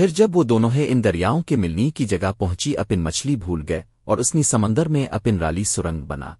پھر جب وہ دونوں ان دریاؤں کے ملنی کی جگہ پہنچی اپن مچھلی بھول گئے اور اس نے سمندر میں اپن رالی سرنگ بنا۔